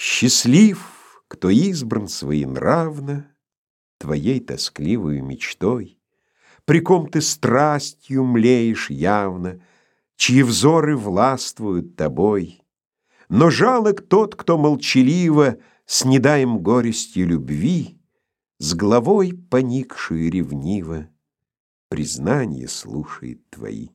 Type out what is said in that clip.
Счастлив, кто избран своенравно Твоей тоскливой мечтой, При ком ты страстью млеешь явно, Чьи взоры властвуют тобой. Но жалок тот, кто молчаливо, с недаем горестью любви, С головой поникшую ревниво, признание слушает твои.